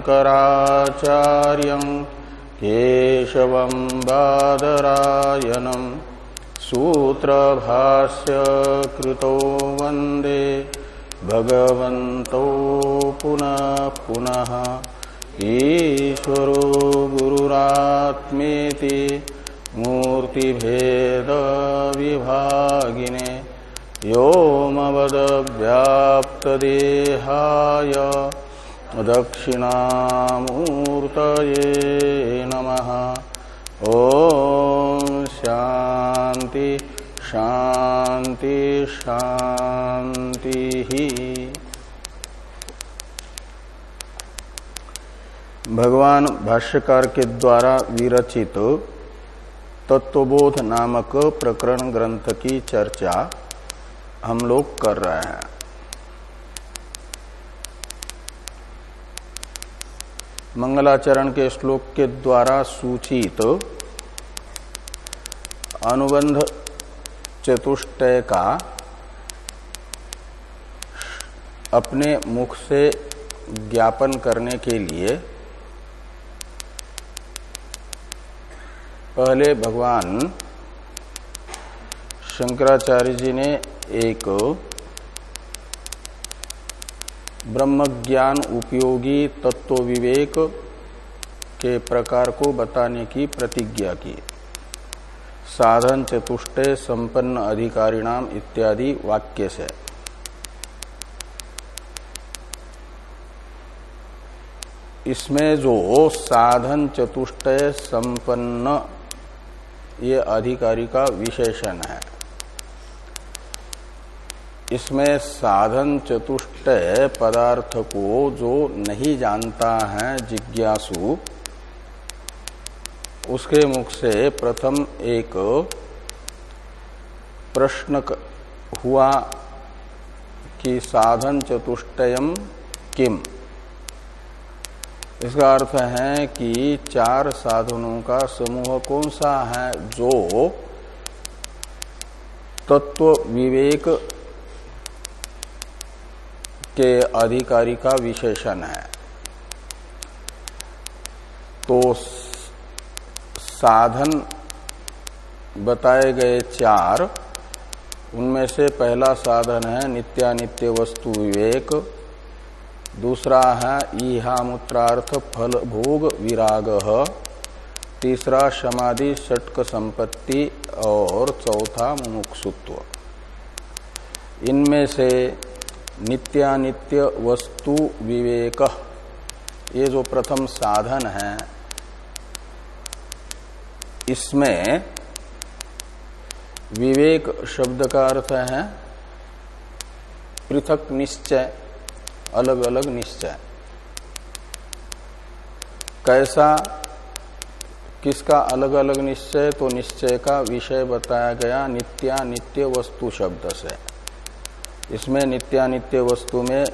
शङ्कराचार्यं केशवं बादरायणम् सूत्रभाष्य कृतो वंदे भगवन्तौ पुनः पुनः ईश्वरो गुरुरात्मेति मूर्तिभेदविभागिने व्योमवदव्याप्तदेहाय दक्षिणामूर्तये नमः। ॐ शांति शांति शान्तिः। भगवान भाष्यकार के द्वारा विरचित तत्वबोध नामक प्रकरण ग्रंथ की चर्चा हम लोग कर रहे हैं। मंगलाचरण के श्लोक के द्वारा सूचित तो अनुबंध चतुष्टय का अपने मुख से ज्ञापन करने के लिए पहले भगवान शंकराचार्य जी ने एक ब्रह्म ज्ञान उपयोगी तत्व विवेक के प्रकार को बताने की प्रतिज्ञा की। साधन चतुष्टय संपन्न अधिकारी नाम इत्यादि वाक्य से। इसमें जो साधन चतुष्टय संपन्न ये अधिकारी का विशेषण है। इसमें साधन चतुष्टय पदार्थ को जो नहीं जानता है, जिज्ञासु, उसके मुख से प्रथम एक प्रश्न हुआ कि साधन चतुष्टयम किम? इसका अर्थ है कि चार साधनों का समूह कौन सा है, जो तत्व विवेक के अधिकारी का विशेषण है। तो साधन बताए गए चार, उनमें से पहला साधन है नित्यानित्य वस्तु विवेक, दूसरा है ईहा मूत्रार्थ फल भोग विराग, तीसरा समाधि षटक संपत्ति और चौथा मुमुक्षुत्व। इनमें से नित्यानित्य वस्तु विवेक। ये जो प्रथम साधन है, इसमें विवेक शब्द का अर्थ है पृथक निश्चय अलग अलग निश्चय। कैसा, किसका अलग अलग निश्चय तो निश्चय का विषय बताया गया नित्या नित्य वस्तु शब्द से। इसमें नित्यानित्य वस्तु में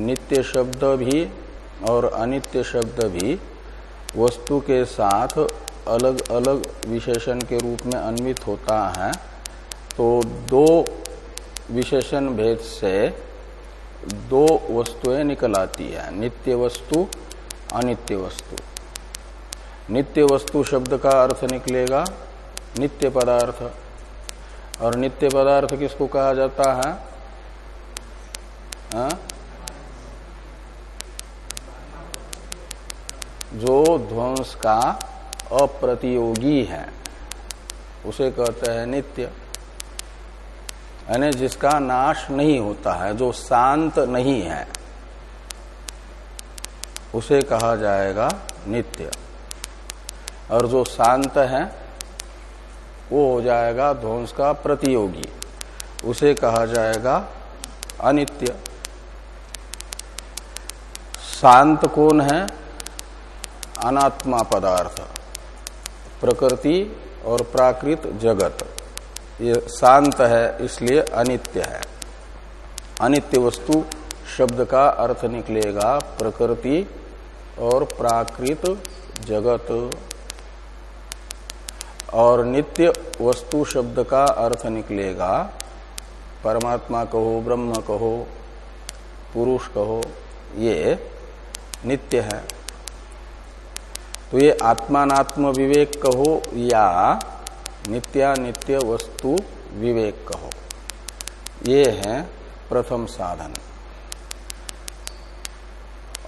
नित्य शब्द भी और अनित्य शब्द भी वस्तु के साथ अलग अलग विशेषण के रूप में अन्वित होता है। तो दो विशेषण भेद से दो वस्तुएँ निकल आती है, नित्य वस्तु, अनित्य वस्तु। नित्य वस्तु शब्द का अर्थ निकलेगा, नित्य पदार्थ। और नित्य पदार्थ किसको कहा जाता है? जो ध्वंस का अप्रतियोगी है। उसे कहते हैं नित्य। यानी जिसका नाश नहीं होता है, जो शांत नहीं है, उसे कहा जाएगा नित्य। और जो शांत है, वो हो जाएगा ध्वंस का प्रतियोगी। उसे कहा जाएगा अनित्य। शांत कौन है? अनात्मा पदार्थ, प्रकृति और प्राकृत जगत। ये शांत है, इसलिए अनित्य है। अनित्य वस्तु शब्द का अर्थ निकलेगा प्रकृति और प्राकृत जगत। और नित्य वस्तु शब्द का अर्थ निकलेगा परमात्मा कहो, ब्रह्म कहो, पुरुष कहो, ये नित्य है। तो ये आत्मात्म विवेक कहो या नित्यानित्य वस्तु विवेक कहो। ये है प्रथम साधन।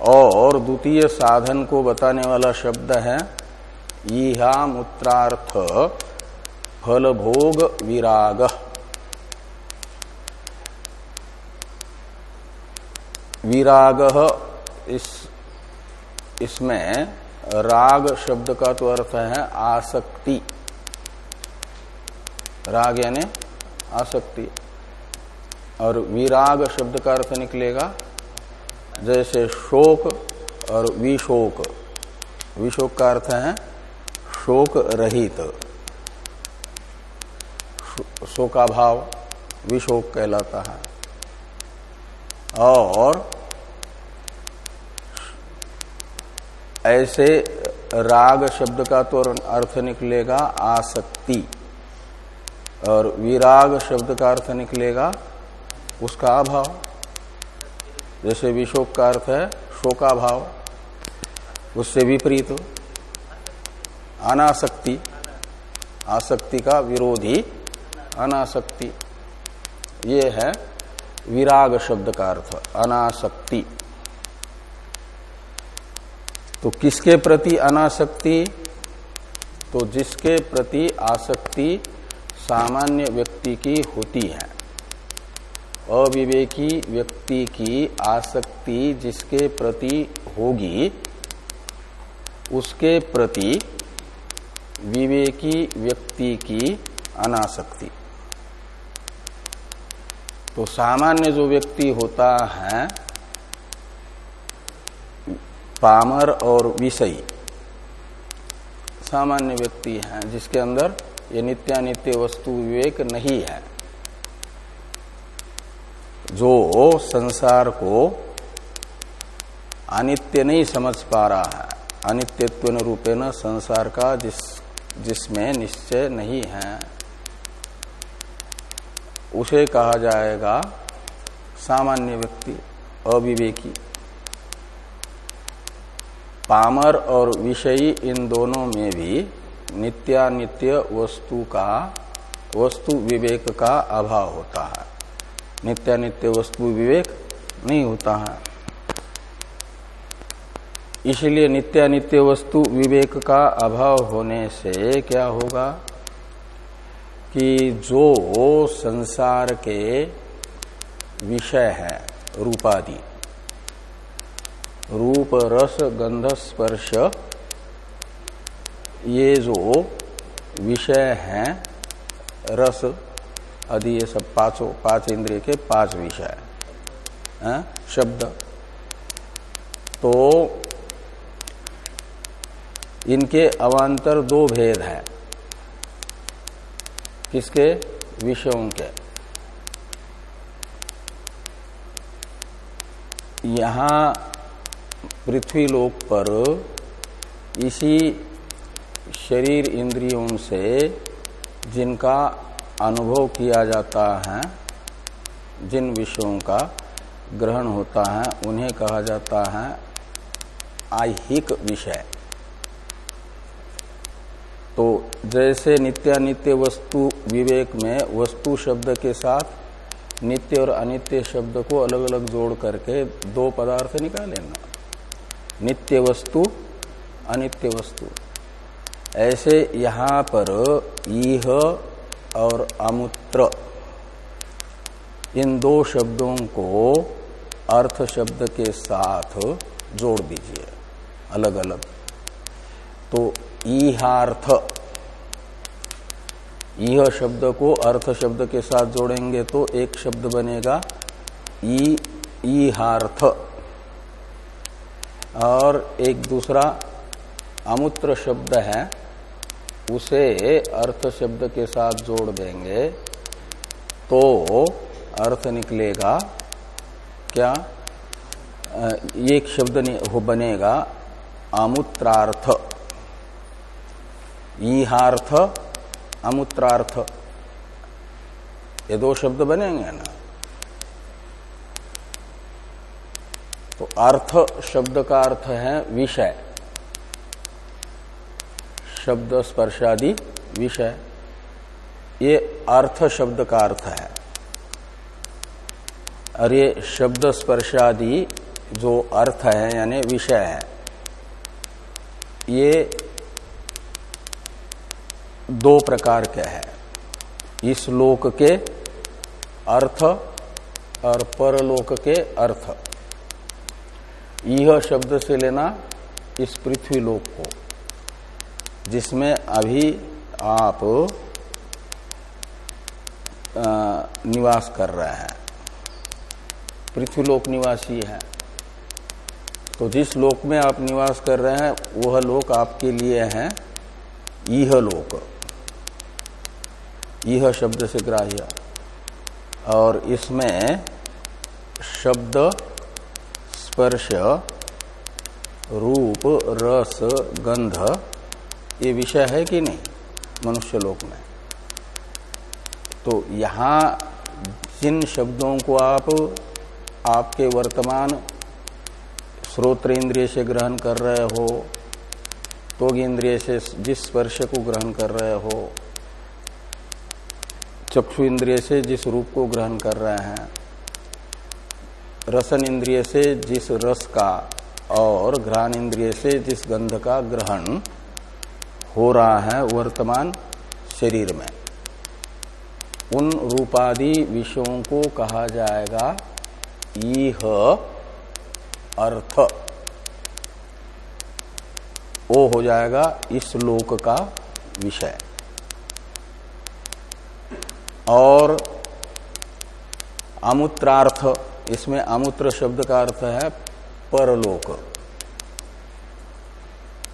और द्वितीय साधन को बताने वाला शब्द है ईहा मूत्रार्थ फलभोग विराग। विराग इस, इसमें राग शब्द का तो अर्थ है आसक्ति। राग यानी आसक्ति। और विराग शब्द का अर्थ निकलेगा जैसे शोक और विशोक। विशोक का अर्थ है शोक रहित। शोकाभाव विशोक कहलाता है। और ऐसे राग शब्द का तो अर्थ निकलेगा आसक्ति। और विराग शब्द का अर्थ निकलेगा उसका अभाव। जैसे विशोक का अर्थ है शोका भाव उससे विपरीत अनासक्ति, आसक्ति का विरोधी अनासक्ति। ये है विराग शब्द का अर्थ, अनासक्ति। तो किसके प्रति अनासक्ति? तो जिसके प्रति आसक्ति सामान्य व्यक्ति की होती है। अविवेकी व्यक्ति की आसक्ति जिसके प्रति होगी, उसके प्रति विवेकी व्यक्ति की अनासक्ति। तो सामान्य जो व्यक्ति होता है पामर और विषयी। सामान्य व्यक्ति है, जिसके अंदर ये नित्यानित्य वस्तु विवेक नहीं है। जो संसार को अनित्य नहीं समझ पा रहा है, अनित्यत्व रूपे न संसार का जिस, जिसमें निश्चय नहीं है। उसे कहा जाएगा सामान्य व्यक्ति अविवेकी। पामर और विषयी इन दोनों में भी नित्यानित्य वस्तु का, वस्तु विवेक का अभाव होता है। नित्यानित्य वस्तु विवेक नहीं होता है। इसलिए नित्यानित्य वस्तु विवेक का अभाव होने से क्या होगा कि जो संसार के विषय है, रूपादि रूप रस गंध स्पर्श। ये जो विषय हैं, रस, आदि ये सब पाँचों, पाँच इंद्रिय के पाँच विषय शब्द। तो इनके अवान्तर दो भेद हैं। किसके? विषयों के। यहाँ पृथ्वी लोक पर इसी शरीर इंद्रियों से जिनका अनुभव किया जाता है, जिन विषयों का ग्रहण होता है, उन्हें कहा जाता है आहिक विषय। तो जैसे नित्यानित्य वस्तु विवेक में वस्तु शब्द के साथ नित्य और अनित्य शब्द को अलग अलग जोड़ करके दो पदार्थ निकाले ना। नित्य वस्तु, अनित्य वस्तु। ऐसे यहाँ पर ईह और अमूत्र, इन दो शब्दों को अर्थ शब्द के साथ जोड़ दीजिए अलग अलग तो ईहार्थ यह शब्द को अर्थ शब्द के साथ जोड़ेंगे तो एक शब्द बनेगा ई ईहार्थ और एक दूसरा अमूत्र शब्द है, उसे अर्थ शब्द के साथ जोड़ देंगे तो अर्थ निकलेगा, क्या? एक शब्द हो, बनेगा, अमूत्रार्थ। ईहार्थ, अमूत्रार्थ। ये दो शब्द बनेंगे ना? तो अर्थ शब्द का अर्थ है विषय। शब्द स्पर्शादि विषय। ये अर्थ शब्द का अर्थ है। और ये शब्द स्पर्शादि जो अर्थ है, यानी विषय है, ये दो प्रकार के है। इस लोक के अर्थ और परलोक के अर्थ। यह शब्द से लेना इस पृथ्वी लोक को, जिसमें अभी आप निवास कर रहे हैं। पृथ्वी लोक निवासी है। तो जिस लोक में आप निवास कर रहे हैं, वह लोक आपके लिए है, यह लोक। यह शब्द से ग्राह्य। और इसमें शब्द स्पर्श, रूप, रस, गंध, ये विषय है कि नहीं मनुष्य लोक में? तो यहाँ जिन शब्दों को आप, आपके वर्तमान श्रोत्र इंद्रिय से ग्रहण कर रहे हो तो इंद्रिय से जिस स्पर्श को ग्रहण कर रहे हो चक्षु इंद्रिय से जिस रूप को ग्रहण कर रहे हैं रसन इंद्रिय से जिस रस का और घ्राण इंद्रिय से जिस गंध का ग्रहण हो रहा है वर्तमान शरीर में, उन रूपादि विषयों को कहा जाएगा यह अर्थ। वो हो जाएगा इस लोक का विषय। और अमूत्रार्थ इसमें अमूत्र शब्द का अर्थ है परलोक।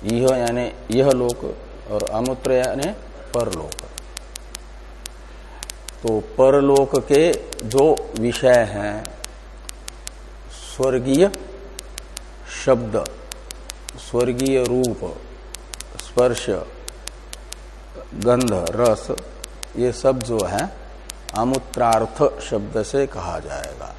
यह यानी यह लोक और अमूत्र यानी परलोक। तो परलोक के जो विषय हैं, स्वर्गीय शब्द, स्वर्गीय रूप, स्पर्श, गंध, रस, ये सब जो है, अमूत्रार्थ शब्द से कहा जाएगा।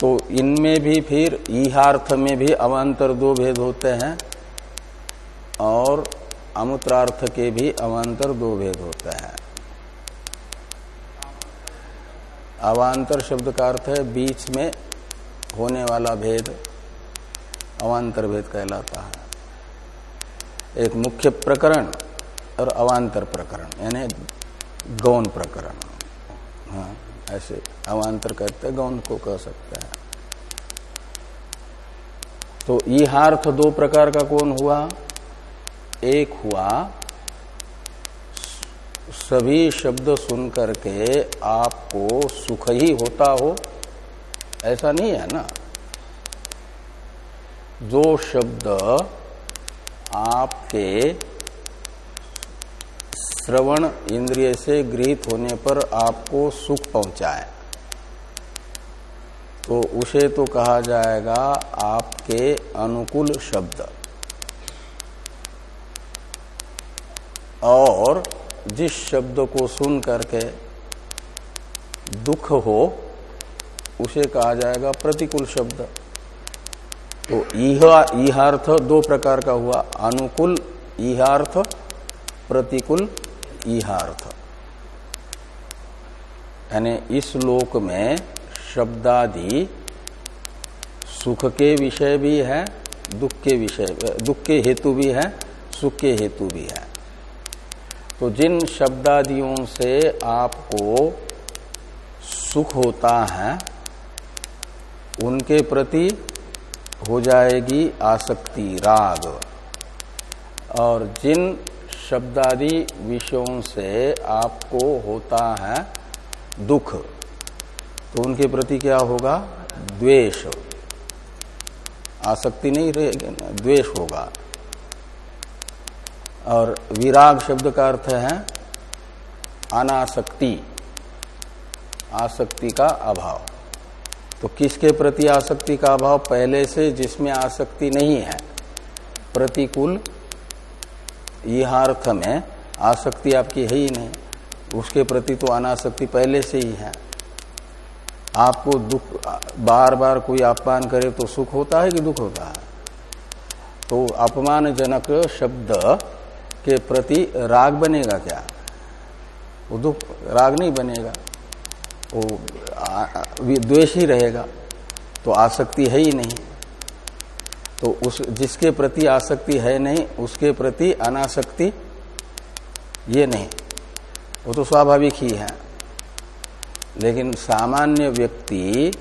तो इनमें भी फिर ईहार्थ में भी अवान्तर दो भेद होते हैं और अमूत्रार्थ के भी अवान्तर दो भेद होते हैं। अवान्तर शब्द का अर्थ है बीच में होने वाला भेद, अवान्तर भेद कहलाता है। एक मुख्य प्रकरण और अवान्तर प्रकरण, यानी गौन प्रकरण। हाँ। ऐसे अवान्तर कहते गौन को कह सकते हैं। तो यहार्थ दो प्रकार का कौन हुआ? एक हुआ, सभी शब्द सुन करके आपको सुख ही होता हो। ऐसा नहीं है ना? जो शब्द आपके श्रवण इंद्रिय से गृहित होने पर आपको सुख पहुँचाए। तो उसे तो कहा जाएगा आपके अनुकूल शब्द। और जिस शब्द को सुन करके दुख हो, उसे कहा जाएगा प्रतिकूल शब्द। तो इहार्थ दो प्रकार का हुआ। अनुकूल, इहार्थ, प्रतिकूल इहार्थ। यानी इस लोक में शब्दादि सुख के विषय भी है, दुख के विषय, दुख के हेतु भी है, सुख के हेतु भी है। तो जिन शब्दादियों से आपको सुख होता है, उनके प्रति हो जाएगी आसक्ति, राग। और जिन शब्दादि विषयों से आपको होता है दुख। तो उनके प्रति क्या होगा? द्वेष। आसक्ति नहीं रहेगी द्वेष होगा। और विराग शब्द का अर्थ है अनासक्ति। आसक्ति का अभाव। तो किसके प्रति आसक्ति का अभाव? पहले से जिसमें आसक्ति नहीं है। प्रतिकूल अर्थ में आसक्ति आपकी है ही नहीं। उसके प्रति तो अनासक्ति पहले से ही है। आपको दुख बार बार कोई अपमान करे तो सुख होता है कि दुख होता है? तो अपमानजनक शब्द के प्रति राग बनेगा क्या? वो दुख, राग नहीं बनेगा। वो द्वेष ही रहेगा। तो आसक्ति है ही नहीं। तो उस, जिसके प्रति आसक्ति है नहीं, उसके प्रति अनासक्ति ये नहीं। वो तो स्वाभाविक ही है। लेकिन सामान्य व्यक्ति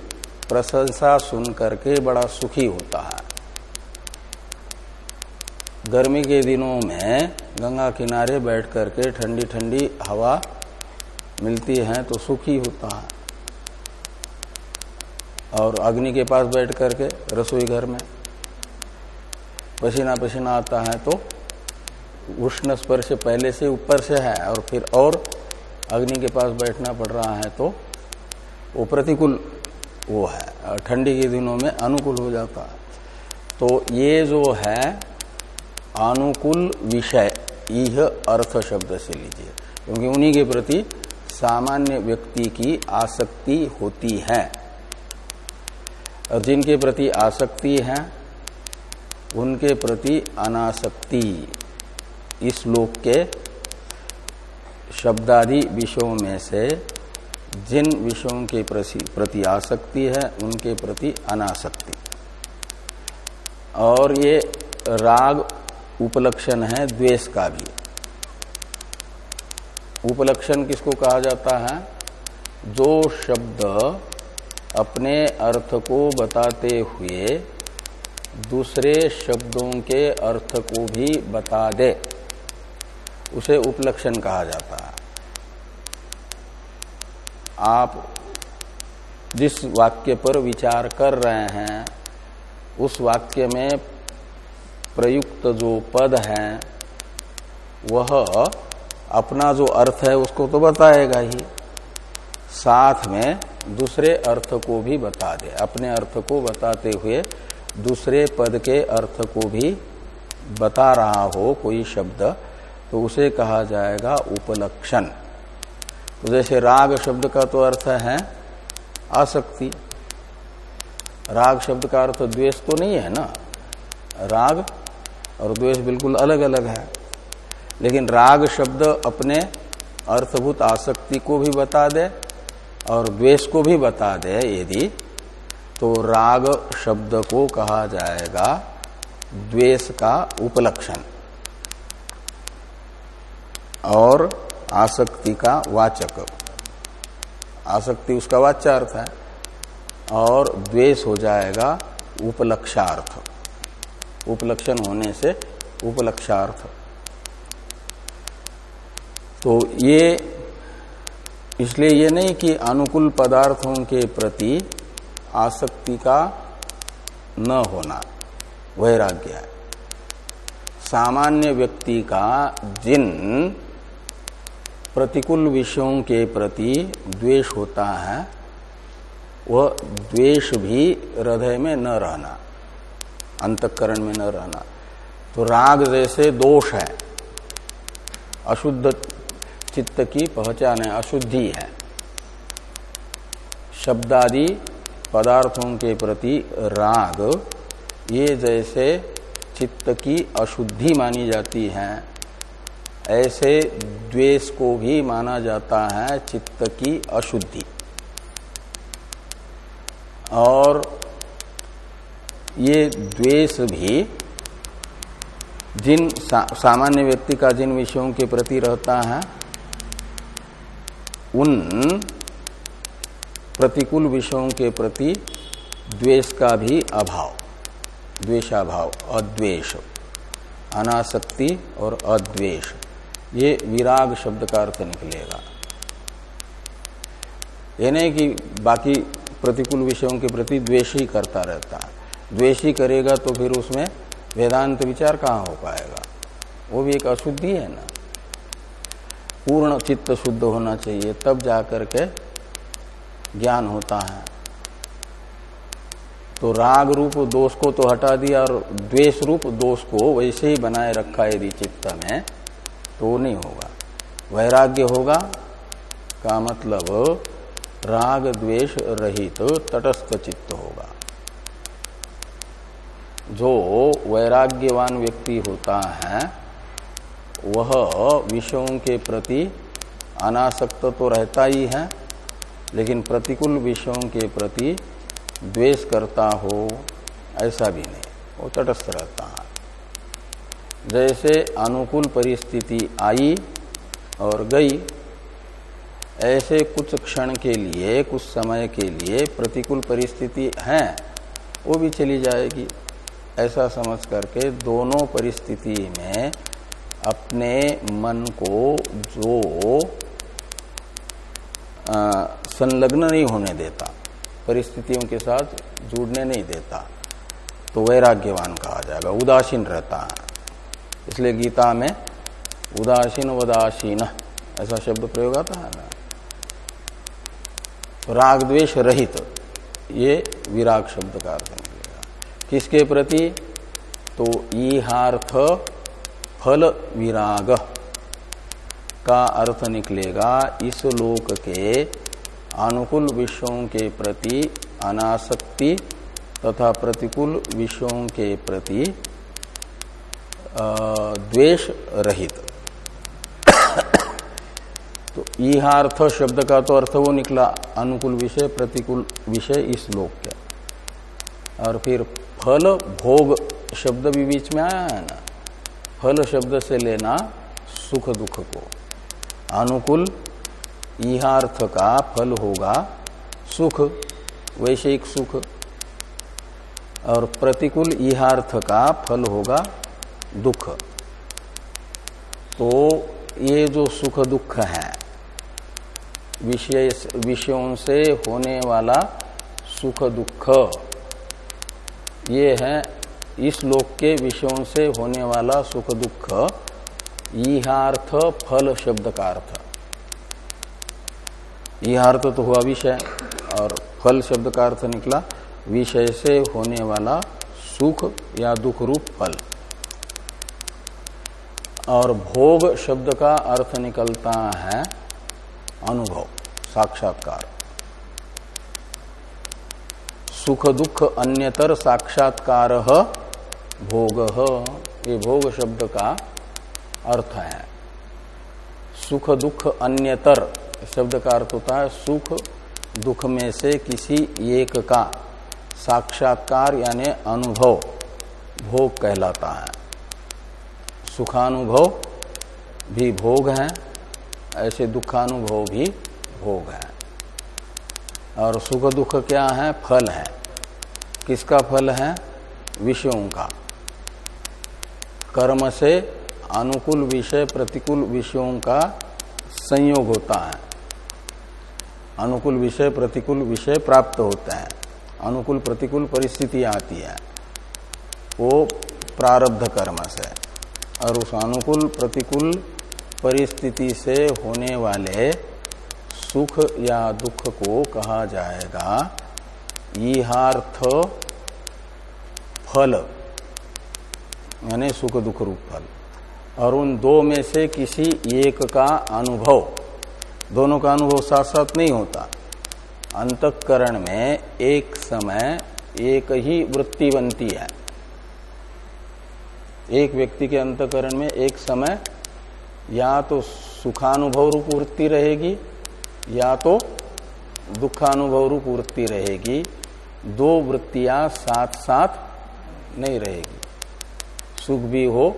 प्रशंसा सुन करके बड़ा सुखी होता है। गर्मी के दिनों में गंगा किनारे बैठ करके ठंडी ठंडी हवा मिलती है तो सुखी होता है। और अग्नि के पास बैठ करके रसोई घर में पसीना पसीना आता है तो उष्ण स्पर्श पहले से ऊपर से है और फिर और अग्नि के पास बैठना पड़ रहा है तो वो प्रतिकूल वो है ठंडी के दिनों में अनुकूल हो जाता है। तो ये जो है अनुकूल विषय यह अर्थ शब्द से लीजिए, क्योंकि उन्हीं के प्रति सामान्य व्यक्ति की आसक्ति होती है। और जिनके प्रति आसक्ति है उनके प्रति अनासक्ति। इस लोक के शब्दादि विषयों में से जिन विषयों के प्रति आसक्ति है, उनके प्रति अनासक्ति। और ये राग उपलक्षण है, द्वेष का भी। उपलक्षण किसको कहा जाता है? जो शब्द अपने अर्थ को बताते हुए दूसरे शब्दों के अर्थ को भी बता दे। उसे उपलक्षण कहा जाता है। आप जिस वाक्य पर विचार कर रहे हैं, उस वाक्य में प्रयुक्त जो पद है, वह अपना जो अर्थ है उसको तो बताएगा ही। साथ में दूसरे अर्थ को भी बता दे। अपने अर्थ को बताते हुए दूसरे पद के अर्थ को भी बता रहा हो कोई शब्द तो उसे कहा जाएगा उपलक्षण। तो जैसे राग शब्द का तो अर्थ है आसक्ति। राग शब्द का अर्थ द्वेष तो नहीं है ना? राग और द्वेष बिल्कुल अलग अलग है। लेकिन राग शब्द अपने अर्थभूत आसक्ति को भी बता दे और द्वेष को भी बता दे यदि तो राग शब्द को कहा जाएगा द्वेष का उपलक्षण और आसक्ति का वाचक। आसक्ति उसका वाच्यार्थ है और द्वेष हो जाएगा उपलक्षार्थ। उपलक्षण होने से उपलक्षार्थ। तो ये इसलिए ये नहीं कि अनुकूल पदार्थों के प्रति आसक्ति का न होना। वैराग्य है। सामान्य व्यक्ति का जिन प्रतिकूल विषयों के प्रति द्वेष होता है, वह द्वेष भी हृदय में न रहना, अंतकरण में न रहना। तो राग जैसे दोष है। अशुद्ध चित्त की पहचान है, अशुद्धि है। शब्दादि पदार्थों के प्रति राग ये जैसे चित्त की अशुद्धि मानी जाती है। ऐसे द्वेष को भी माना जाता है चित्त की अशुद्धि। और ये द्वेष भी जिन सा, सामान्य व्यक्ति का जिन विषयों के प्रति रहता है उन प्रतिकूल विषयों के प्रति द्वेष का भी अभाव। द्वेषाभाव, अद्वेष। अनासक्ति और अद्वेष। ये विराग शब्द का अर्थ निकलेगा। ये नहीं कि बाकी प्रतिकूल विषयों के प्रति द्वेष ही करता रहता है। द्वेष ही करेगा तो फिर उसमें वेदांत विचार कहाँ हो पाएगा? वो भी एक अशुद्धि है ना। पूर्ण चित्त शुद्ध होना चाहिए, तब जाकर के ज्ञान होता है। तो राग रूप दोष को तो हटा दिया और द्वेष रूप दोष को वैसे ही बनाए रखा यदि चित्त में तो नहीं होगा। वैराग्य होगा का मतलब राग द्वेष रहित तो तटस्थ चित्त होगा। जो वैराग्यवान व्यक्ति होता है, वह विषयों के प्रति अनासक्त तो रहता ही है लेकिन प्रतिकूल विषयों के प्रति द्वेष करता हो, ऐसा भी नहीं। वो तटस्थ रहता है। जैसे अनुकूल परिस्थिति आई और गई, ऐसे कुछ क्षण के लिए, कुछ समय के लिए प्रतिकूल परिस्थिति है, वो भी चली जाएगी। ऐसा समझ करके दोनों परिस्थिति में अपने मन को जो संलग्न नहीं होने देता, परिस्थितियों के साथ जुड़ने नहीं देता। तो वैराग्यवान कहा जाएगा, उदासीन रहता है। इसलिए गीता में उदासीन वदासीन, ऐसा शब्द प्रयोग आता है ना? तो राग द्वेष रहित, ये विराग शब्द का अर्थ निकलेगा किसके प्रति? तो ईहार्थ फल विराग का अर्थ निकलेगा, इस लोक के अनुकूल विषयों के प्रति अनासक्ति तथा प्रतिकूल विषयों के प्रति द्वेष रहित। तो ईहार्थ शब्द का तो अर्थ वो निकला, अनुकूल विषय, प्रतिकूल विषय इस लोक के। और फिर फल भोग शब्द भी बीच में आया है ना? फल शब्द से लेना सुख दुख को। अनुकूल इहार्थ का फल होगा सुख, वैषयिक सुख, और प्रतिकूल इहार्थ का फल होगा दुख। तो ये जो सुख दुख है, विषय, विषयों से होने वाला सुख दुख, ये है इस लोक के विषयों से होने वाला सुख दुख, इहार्थ फल शब्द का अर्थ। इहार्थ तो हुआ विषय और फल शब्द का अर्थ निकला। विषय से होने वाला सुख या दुख रूप फल। और भोग शब्द का अर्थ निकलता है अनुभव, साक्षात्कार। सुख दुख अन्यतर साक्षात्कार भोग, ये भोग शब्द का अर्थ है। सुख दुख अन्यतर शब्द का अर्थ होता है, सुख दुख में से किसी एक का साक्षात्कार यानी अनुभव, भोग कहलाता है। सुखानुभव भी भोग है, ऐसे दुखानुभव भी भोग है। और सुख दुख क्या है? फल है। किसका फल है? विषयों का। कर्म से अनुकूल विषय, प्रतिकूल विषयों का संयोग होता है। अनुकूल विषय, प्रतिकूल विषय प्राप्त होते हैं। अनुकूल, प्रतिकूल परिस्थिति आती है। वो प्रारब्ध कर्म से। और उस अनुकूल, प्रतिकूल परिस्थिति से होने वाले सुख या दुख को कहा जाएगा, ईहार्थ फल, यानी सुख दुख रूप फल। और उन दो में से किसी एक का अनुभव। दोनों का अनुभव साथ साथ नहीं होता। अंतकरण में एक समय एक ही वृत्ति बनती है। एक व्यक्ति के अंतकरण में एक समय, या तो सुखानुभव रूप वृत्ति रहेगी, या तो दुखानुभव रूप वृत्ति रहेगी। दो वृत्तियाँ साथ साथ नहीं रहेगी। सुख भी हो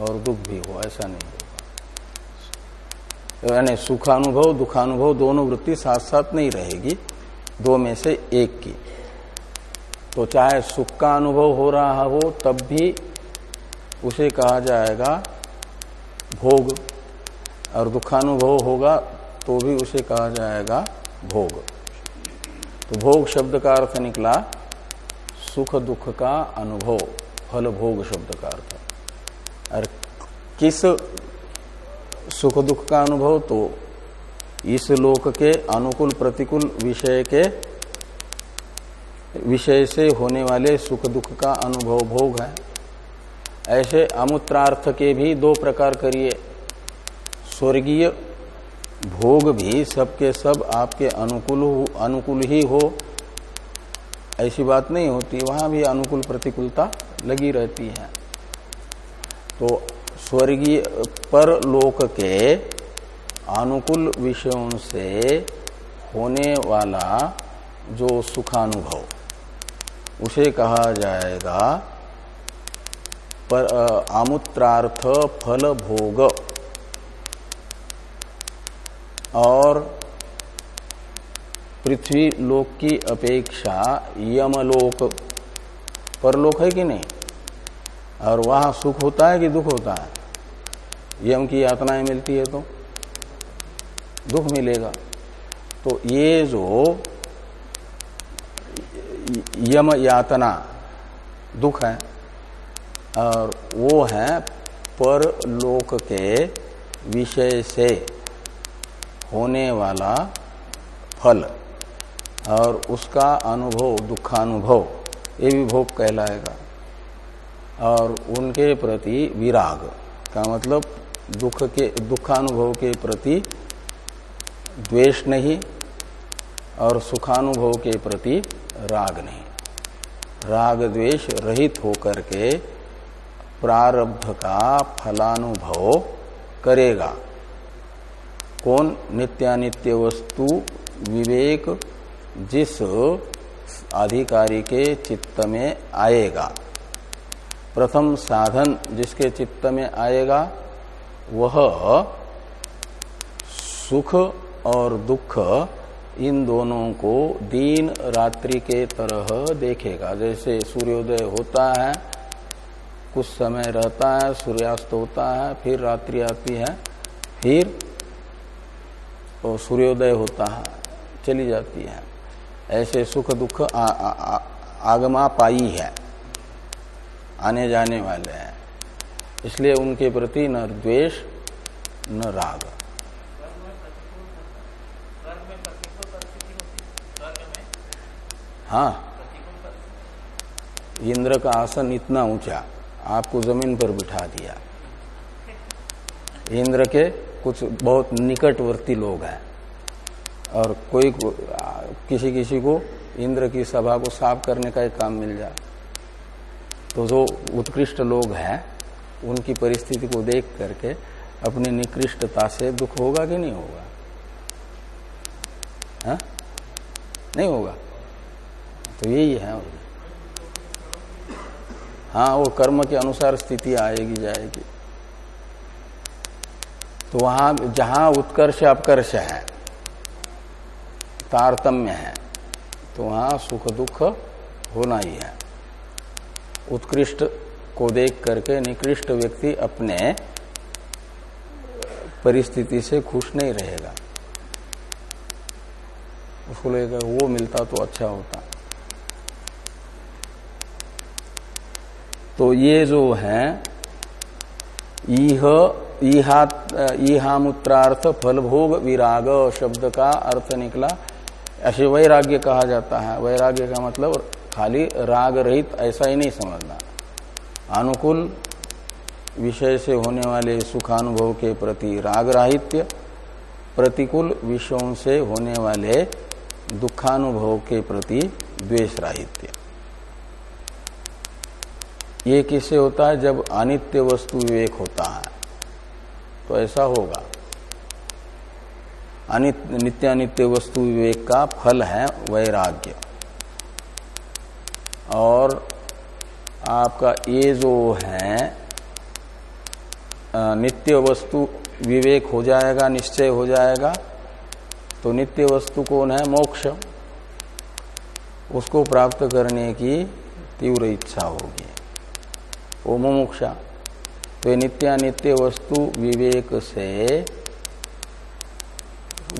और दुख भी हो, ऐसा नहीं। यानी सुखानुभव, दुखानुभव दोनों वृत्ति साथ साथ नहीं रहेगी। दो में से एक की। तो चाहे सुख का अनुभव हो रहा हो, तब भी उसे कहा जाएगा भोग। और दुखानुभव होगा तो भी उसे कहा जाएगा भोग। तो भोग शब्द का अर्थ निकला सुख दुख का अनुभव फल भोग शब्द का अर्थ। और किस सुख दुख का अनुभव तो इस लोक के अनुकूल प्रतिकूल विषय के विषय से होने वाले सुख दुख का अनुभव भोग है। ऐसे अमूत्रार्थ के भी दो प्रकार करिए। स्वर्गीय भोग भी सबके सब आपके अनुकूल अनुकूल ही हो। ऐसी बात नहीं होती, वहाँ भी अनुकूल प्रतिकूलता लगी रहती है। तो स्वर्गीय पर लोक के अनुकूल विषयों से होने वाला जो सुखानुभव, उसे कहा जाएगा पर आमुत्रार्थ फल भोग। और पृथ्वी लोक की अपेक्षा यमलोक, परलोक है कि नहीं? और वहाँ सुख होता है कि दुख होता है? यम की यातनाएँ मिलती है तो दुख मिलेगा। तो ये जो यम यातना दुख है, और वो है पर लोक के विषय से होने वाला फल, और उसका अनुभव, दुखानुभव, ये भी भोग कहलाएगा। और उनके प्रति विराग का मतलब दुख के, दुखानुभव के प्रति द्वेष नहीं और सुखानुभव के प्रति राग नहीं। राग द्वेष रहित होकर के प्रारब्ध का फलानुभव करेगा। कौन नित्यानित्य वस्तु विवेक जिस अधिकारी के चित्त में आएगा? प्रथम साधन जिसके चित्त में आएगा वह सुख और दुख इन दोनों को दिन रात्रि के तरह देखेगा। जैसे सूर्योदय होता है कुछ समय रहता है सूर्यास्त होता है फिर रात्रि आती है फिर तो सूर्योदय होता है चली जाती है। ऐसे सुख दुख आ, आ, आ, आगमा पाई है। आने जाने वाले हैं। इसलिए उनके प्रति न द्वेष, न राग। हाँ। इंद्र का आसन इतना ऊँचा, आपको ज़मीन पर बिठा दिया। इंद्र के कुछ बहुत निकटवर्ती लोग हैं। और कोई किसी किसी को इंद्र की सभा को साफ़ करने का एक काम मिल जाए। तो जो उत्कृष्ट लोग हैं, उनकी परिस्थिति को देख करके अपनी निकृष्टता से दुख होगा कि नहीं होगा? हा? नहीं होगा? तो यही है। हाँ वो कर्म के अनुसार स्थिति आएगी, जाएगी। तो वहाँ, जहाँ उत्कर्ष अपकर्ष है, तारतम्य है तो वहाँ सुख दुख होना ही है। उत्कृष्ट को देख करके निकृष्ट व्यक्ति अपने परिस्थिति से खुश नहीं रहेगा। उसको लेकर वो मिलता तो अच्छा होता। तो ये जो है ईहामूत्रार्थ फलभोग विराग शब्द का अर्थ निकला। ऐसे वैराग्य कहा जाता है। वैराग्य का मतलब खाली राग रहित ऐसा ही नहीं समझना। अनुकूल विषय से होने वाले सुखानुभव के प्रति राग राहित्य प्रतिकूल विषयों से होने वाले दुखानुभव के प्रति द्वेष राहित्य ये किससे होता है? जब अनित्य वस्तु विवेक होता है। तो ऐसा होगा। अनित्य, नित्यानित्य वस्तु विवेक का फल है वैराग्य। और आपका ये जो है नित्य वस्तु विवेक हो जाएगा, निश्चय हो जाएगा तो नित्य वस्तु कौन है? मोक्ष। उसको प्राप्त करने की तीव्र इच्छा होगी। वो मोक्षा तो ये नित्यानित्य वस्तु विवेक से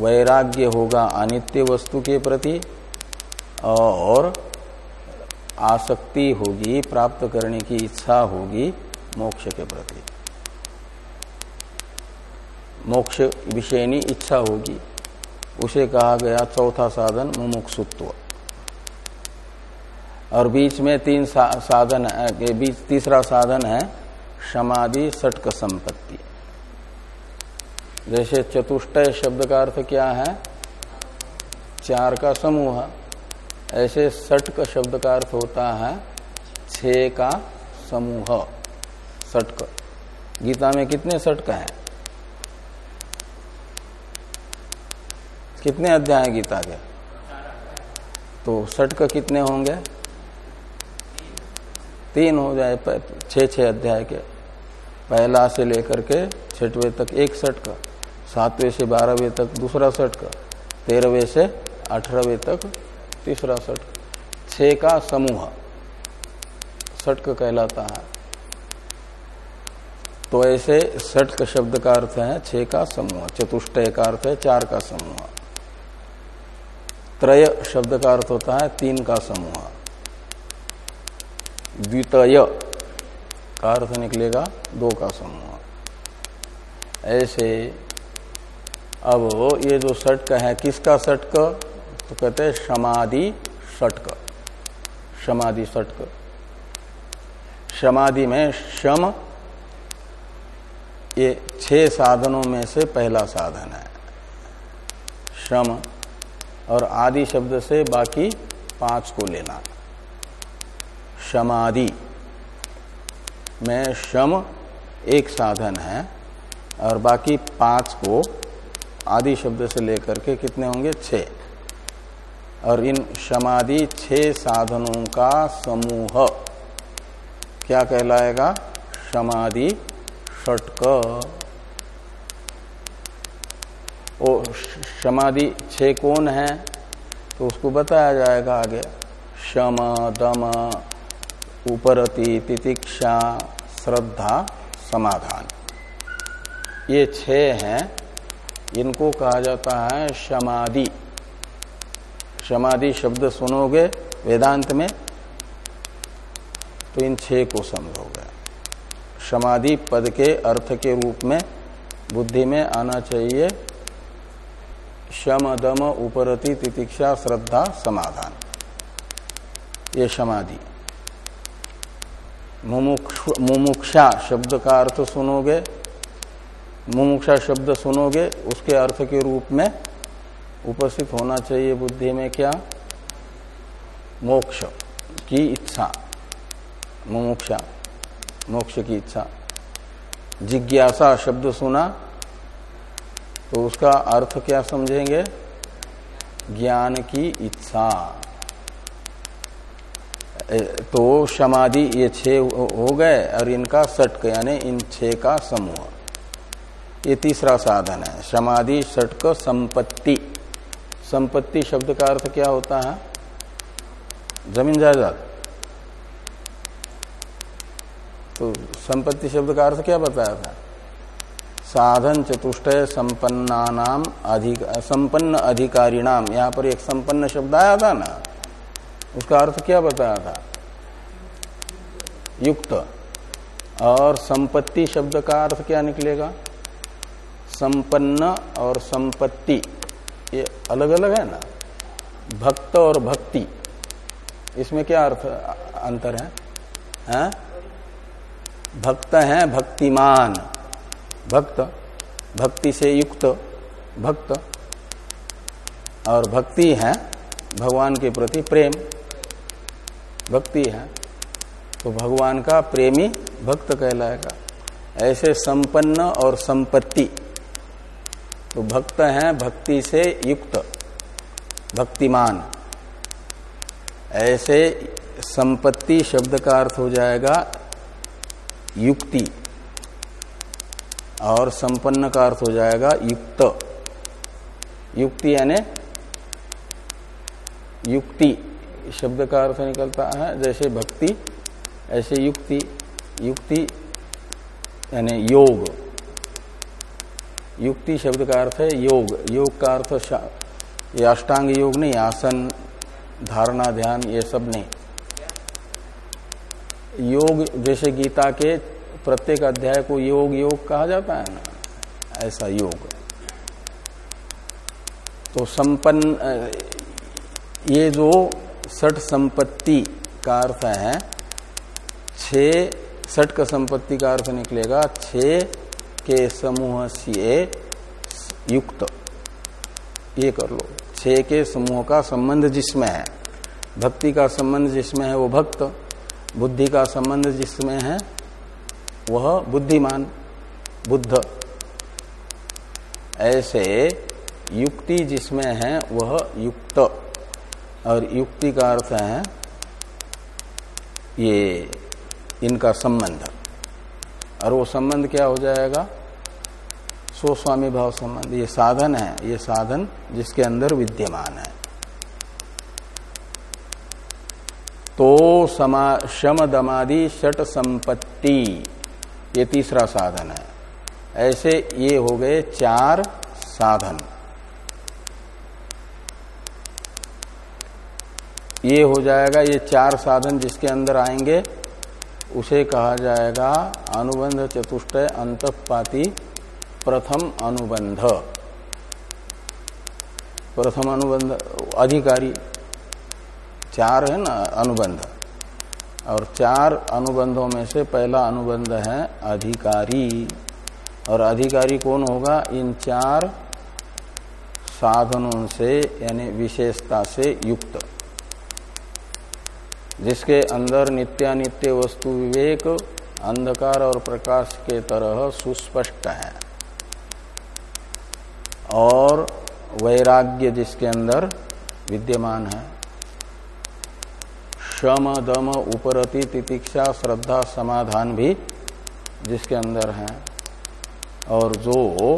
वैराग्य होगा अनित्य वस्तु के प्रति और आसक्ति होगी प्राप्त करने की इच्छा होगी मोक्ष के प्रति। मोक्ष विषयनी इच्छा होगी। उसे कहा गया चौथा साधन मुमुक्षुत्व। और बीच में तीन सा, साधन है बीच तीसरा साधन है समाधि सटक संपत्ति। जैसे चतुष्टय शब्द का अर्थ क्या है? चार का समूह। ऐसे सट का शब्द का अर्थ होता है छ का समूह। सटक गीता में कितने सटक हैं? कितने अध्याय गीता के? तो सटक कितने होंगे? तीन हो जाए छह छह अध्याय के। पहला से लेकर के छठवें तक एक सटक सातवें से बारहवें तक दूसरा सटक तेरहवें से अठारहवें तक तीसरा सटक छ का समूह सटक कहलाता है। तो ऐसे सटक शब्द का अर्थ है छ का समूह, चतुष्टय का अर्थ है चार का समूह। त्रय शब्द का अर्थ होता है तीन का समूह। द्वितय का अर्थ निकलेगा दो का समूह। ऐसे, अब ये जो सटक है, किसका षटक तो कहते हैं समाधि षटक। समाधि षटक। समाधि में शम ये छह साधनों में से पहला साधन है। शम और आदि शब्द से बाकी पाँच को लेना। समाधि में शम एक साधन है और बाकी पाँच को आदि शब्द से लेकर के कितने होंगे? छह। और इन समाधि छह साधनों का समूह। क्या कहलाएगा? समाधि षटक। ओ, समाधि छह कौन है? तो उसको बताया जाएगा आगे। शम, दम, उपरति, तितिक्षा, श्रद्धा, समाधान। ये छह हैं। इनको कहा जाता है समाधि। समाधि शब्द सुनोगे वेदांत में तो इन छह को समझोगे। समाधि पद के अर्थ के रूप में, बुद्धि में आना चाहिए। शम दम उपरति तितिक्षा श्रद्धा समाधान। ये समाधि। मुमुक्षा शब्द का अर्थ सुनोगे। मुमुक्षा शब्द सुनोगे, उसके अर्थ के रूप में उपस्थित होना चाहिए बुद्धि में क्या? मोक्ष की इच्छा। मुमुक्षा, मोक्ष की इच्छा। जिज्ञासा शब्द सुना तो उसका अर्थ क्या समझेंगे? ज्ञान की इच्छा। तो समाधि ये छह हो गए, और इनका सटक यानी इन छह का समूह। ये तीसरा साधन है, समाधि सटक संपत्ति। संपत्ति शब्द का अर्थ क्या होता है? ज़मीन जायदाद। तो संपत्ति शब्द का अर्थ क्या बताया था? साधन चतुष्टय संपन्ना नाम अधिक, संपन्न अधिकारी नाम यहाँ पर एक संपन्न शब्द आया था ना? उसका अर्थ क्या बताया था? युक्त। और संपत्ति शब्द का अर्थ क्या निकलेगा? संपन्न और संपत्ति। ये अलग अलग है ना। भक्त और भक्ति। इसमें क्या अर्थ अंतर है, है? भक्त है भक्तिमान। भक्त भक्ति से युक्त भक्त। और भक्ति है भगवान के प्रति प्रेम। भक्ति है तो भगवान का प्रेमी भक्त कहलाएगा। ऐसे संपन्न और संपत्ति। तो भक्त है, भक्ति से युक्त, भक्तिमान। ऐसे संपत्ति शब्द का अर्थ हो जाएगा युक्ति, और संपन्न का अर्थ हो जाएगा युक्त। युक्ति यानी युक्ति, शब्द का अर्थ निकलता है, जैसे भक्ति, ऐसे युक्ति युक्ति यानी योग। युक्ति शब्द का अर्थ है योग। योग का अर्थ ये अष्टांग योग नहीं, आसन, धारणा, ध्यान, ये सब नहीं। योग, जैसे गीता के प्रत्येक अध्याय को योग योग कहा जाता है ना, ऐसा योग। तो संपन्न, ये जो सठ संपत्ति का अर्थ है छ सठ का संपत्ति का अर्थ निकलेगा छ के समूह से युक्त। ये कर लो। छह के समूह का संबंध जिसमें है। भक्ति का संबंध जिसमें है वो भक्त। बुद्धि का संबंध जिसमें है वह बुद्धिमान, बुद्ध। ऐसे युक्ति जिसमें है वह युक्त। और युक्ति का अर्थ है ये इनका संबंध। और वो संबंध क्या हो जाएगा? सो स्वामी भाव संबंध। ये साधन है। ये साधन जिसके अंदर विद्यमान है। तो समा, शम दमादि षट संपत्ति। ये तीसरा साधन है। ऐसे ये हो गए चार साधन। ये हो जाएगा ये चार साधन जिसके अंदर आएँगे उसे कहा जाएगा, अनुबंध चतुष्टय अंतपाती प्रथम अनुबंध। प्रथम अनुबंध, अधिकारी चार है ना, अनुबंध। और चार अनुबंधों में से पहला अनुबंध है अधिकारी। और अधिकारी कौन होगा? इन चार साधनों से, यानी विशेषता से युक्त। जिसके अंदर नित्यानित्य वस्तु विवेक, अंधकार और प्रकाश के तरह सुस्पष्ट है। और वैराग्य जिसके अंदर विद्यमान है। शम, दम, उपरति, तितिक्षा, श्रद्धा, समाधान भी जिसके अंदर है। और जो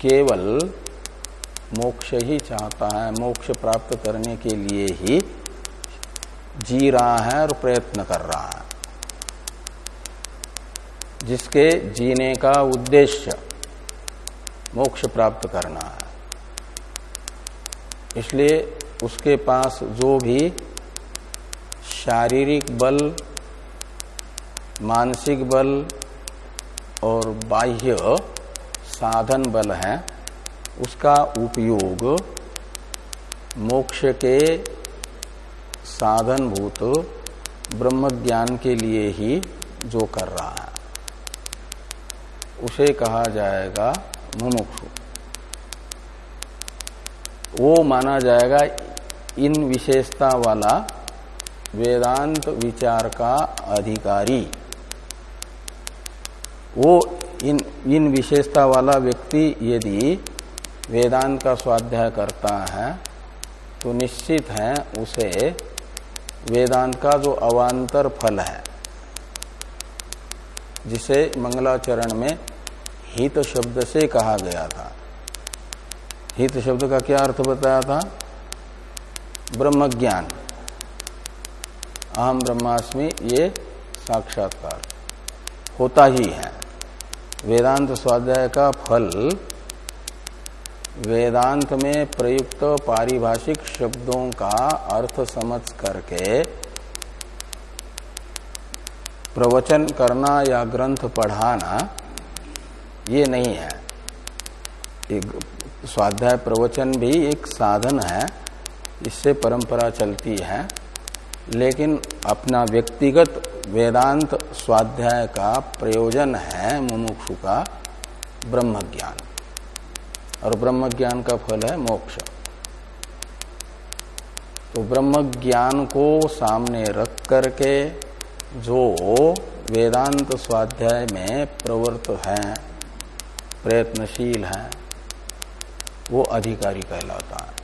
केवल मोक्ष ही चाहता है, मोक्ष प्राप्त करने के लिए ही जी रहा है और प्रयत्न कर रहा है। जिसके जीने का उद्देश्य मोक्ष प्राप्त करना है। इसलिए उसके पास जो भी शारीरिक बल, मानसिक बल और बाह्य साधन बल है, उसका उपयोग मोक्ष के साधनभूत ब्रह्म ज्ञान के लिए ही जो कर रहा है। उसे कहा जाएगा मुमुक्षु। वो माना जाएगा इन विशेषता वाला वेदांत विचार का अधिकारी। वो इन इन विशेषता वाला व्यक्ति यदि वेदांत का स्वाध्याय करता है तो निश्चित है उसे वेदांत का जो अवान्तर फल है, जिसे मंगलाचरण में हित शब्द से कहा गया था। हित शब्द का क्या अर्थ बताया था? ब्रह्म ज्ञान अहम ब्रह्मास्मि ये साक्षात्कार। होता ही है। वेदांत स्वाध्याय का फल वेदांत में प्रयुक्त पारिभाषिक शब्दों का अर्थ समझ करके प्रवचन करना या ग्रंथ पढ़ाना, ये नहीं है। एक स्वाध्याय प्रवचन भी एक साधन है, इससे परंपरा चलती है, लेकिन अपना व्यक्तिगत वेदांत स्वाध्याय का प्रयोजन है मुमुक्षु का ब्रह्म ज्ञान और ब्रह्म ज्ञान का फल है मोक्ष। तो ब्रह्म ज्ञान को सामने रख करके जो वेदांत स्वाध्याय में प्रवृत्त है, प्रयत्नशील है, वो अधिकारी कहलाता है।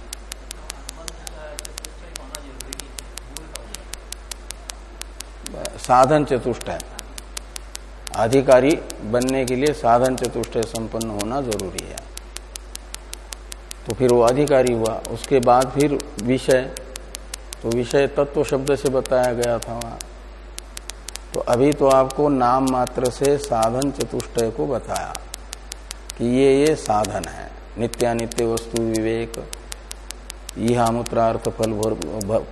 साधन चतुष्ट है। अधिकारी बनने के लिए साधन चतुष्ट संपन्न होना ज़रूरी है। तो फिर वो अधिकारी हुआ। उसके बाद फिर विषय तो विषय तत्व शब्द से बताया गया था वहाँ। तो अभी तो आपको नाम मात्र से साधन चतुष्टय को बताया कि ये ये साधन है। नित्यानित्य वस्तु विवेक यह मूत्रार्थ फल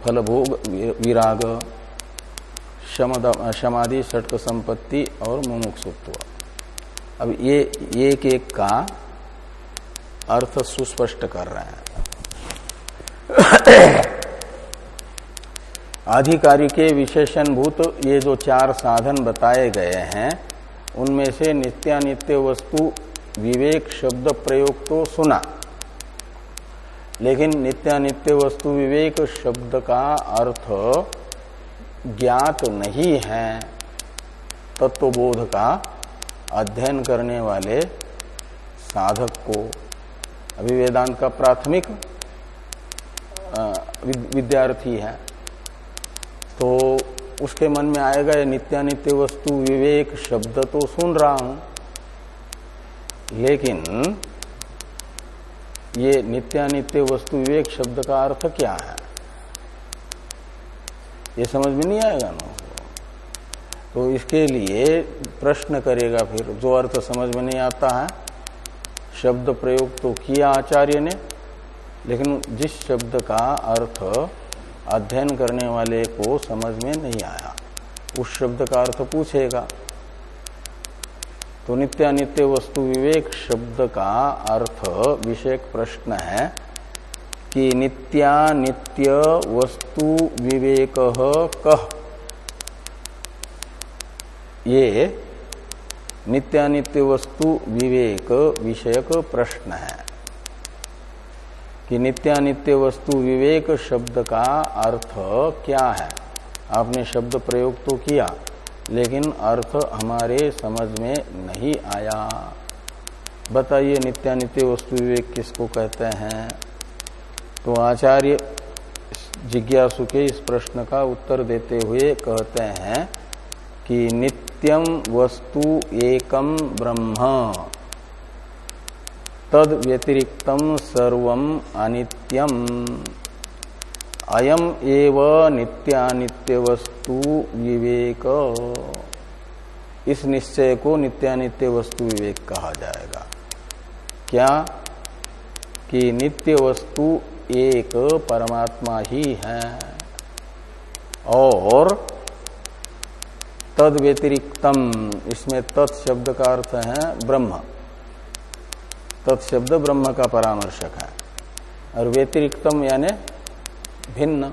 फल भोग विराग, शमादि षटक संपत्ति और मुमुक्षुत्व। अब ये एक एक का अर्थ सुस्पष्ट कर रहे हैं। अधिकारी के विशेषणभूत ये जो चार साधन बताए गए हैं, उनमें से नित्यानित्य वस्तु, विवेक, शब्द प्रयोग तो सुना। लेकिन नित्यानित्य वस्तु, विवेक, शब्द का अर्थ ज्ञात नहीं है, तत्वबोध का अध्ययन करने वाले साधक को अभी वेदांत का प्राथमिक विद्यार्थी है। तो उसके मन में आएगा, ये नित्यानित्य वस्तु, विवेक शब्द तो सुन रहा हूँ। लेकिन ये नित्यानित्य वस्तु, विवेक शब्द का अर्थ क्या है? ये समझ में नहीं आएगा ना? तो इसके लिए प्रश्न करेगा फिर, जो अर्थ समझ में नहीं आता है शब्द प्रयोग तो किया आचार्य ने, लेकिन जिस शब्द का अर्थ अध्ययन करने वाले को समझ में नहीं आया, उस शब्द का अर्थ पूछेगा। तो नित्यानित्य वस्तु विवेक शब्द का अर्थ विषयक प्रश्न है कि नित्यानित्य वस्तु विवेक कह ये नित्यानित्य वस्तु विवेक विषयक प्रश्न है। कि नित्यानित्य वस्तु विवेक शब्द का अर्थ क्या है? आपने शब्द प्रयोग तो किया, लेकिन अर्थ हमारे समझ में नहीं आया। बताइए नित्यानित्य वस्तु विवेक किसको कहते हैं? तो आचार्य जिज्ञासु के इस प्रश्न का उत्तर देते हुए कहते हैं कि नित्यम वस्तु एकम ब्रह्म। तद व्यतिरिक्तम सर्व अनित्यम। अयम एव नित्यानित्य वस्तु विवेक। इस निश्चय को नित्यानित्य वस्तु विवेक कहा जाएगा। क्या? कि नित्य वस्तु एक परमात्मा ही है। और तद व्यतिरिक्तम इसमें तत्शब्द का अर्थ है ब्रह्म। तत्शब्द ब्रह्म का परामर्शक है। और व्यतिरिक्तम यानी भिन्न।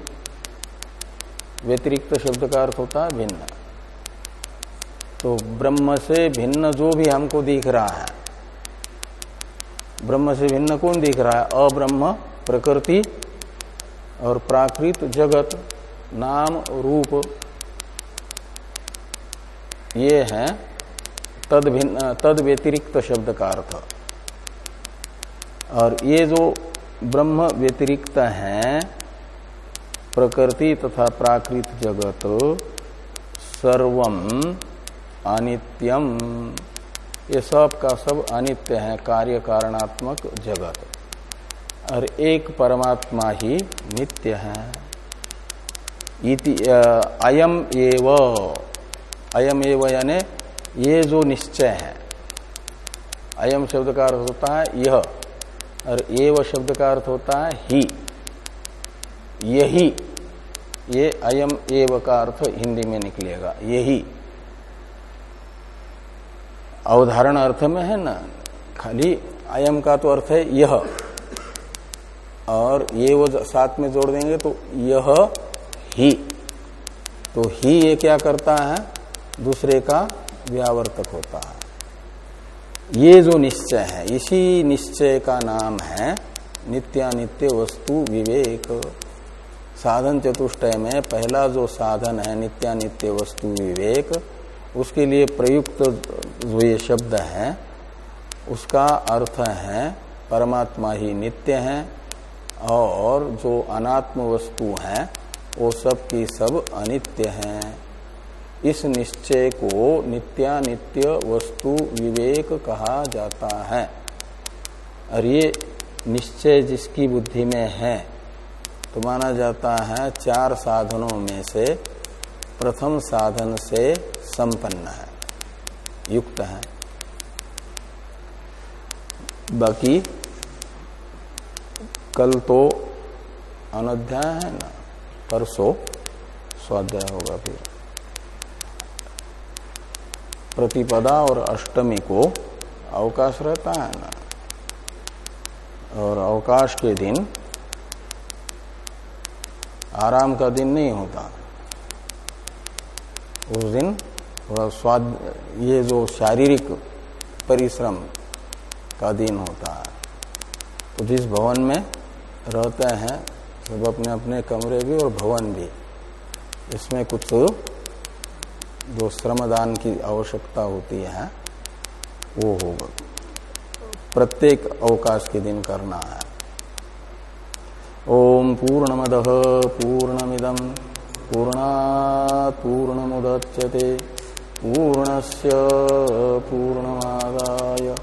व्यतिरिक्त शब्द का अर्थ होता है भिन्न। तो ब्रह्म से भिन्न जो भी हमको दिख रहा है, ब्रह्म से भिन्न कौन दिख रहा है? अब्रह्म, प्रकृति और प्राकृत जगत, नाम, रूप ये है तद भिन्न, तद व्यतिरिक्त शब्द का अर्थ। और ये जो ब्रह्म व्यतिरिक्त है, प्रकृति तथा प्राकृत जगत, सर्वम अनित्यम, ये सब का सब अनित्य है, कार्य कारणात्मक जगत। और एक परमात्मा ही नित्य है। इति अयम एव। अयम एव यानी, ये जो निश्चय है। अयम शब्द का अर्थ होता है यह, और एव शब्द का अर्थ होता है ही। यही, ये अयम एव का अर्थ हिंदी में निकलेगा, यही। अवधारण अर्थ में है ना, खाली अयम का तो अर्थ है यह। और ये वो साथ में जोड़ देंगे तो यह ही। तो ही ये क्या करता है? दूसरे का व्यावर्तक होता है। ये जो निश्चय है, इसी निश्चय का नाम है नित्यानित्य वस्तु विवेक। साधन चतुष्टय में पहला जो साधन है नित्यानित्य वस्तु विवेक, उसके लिए प्रयुक्त जो ये शब्द है, उसका अर्थ है परमात्मा ही नित्य है और जो अनात्म वस्तु है, वो सब की सब अनित्य हैं। इस निश्चय को नित्यानित्य वस्तु विवेक कहा जाता है। और ये निश्चय जिसकी बुद्धि में है तो माना जाता है चार साधनों में से प्रथम साधन से संपन्न है, युक्त है। बाकी कल तो अनध्याय है ना, परसों स्वाध्याय होगा फिर। प्रतिपदा और अष्टमी को अवकाश रहता है ना। और अवकाश के दिन आराम का दिन नहीं होता। उस दिन थोड़ा स्वाद, ये जो शारीरिक परिश्रम का दिन होता है तो जिस भवन में रहते हैं, सब अपने अपने कमरे भी और भवन भी, इसमें कुछ जो श्रमदान की आवश्यकता होती है, वो होगा। प्रत्येक अवकाश के दिन करना है। ओम पूर्णमद पूर्णमिदम पूर्णा पूर्णमुदच्यते, पूर्णस्य पूर्णमादाय,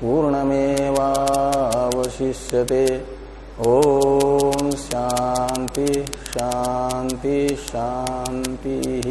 पूर्णमेवावशिष्यते। ओम शांति शांति शांति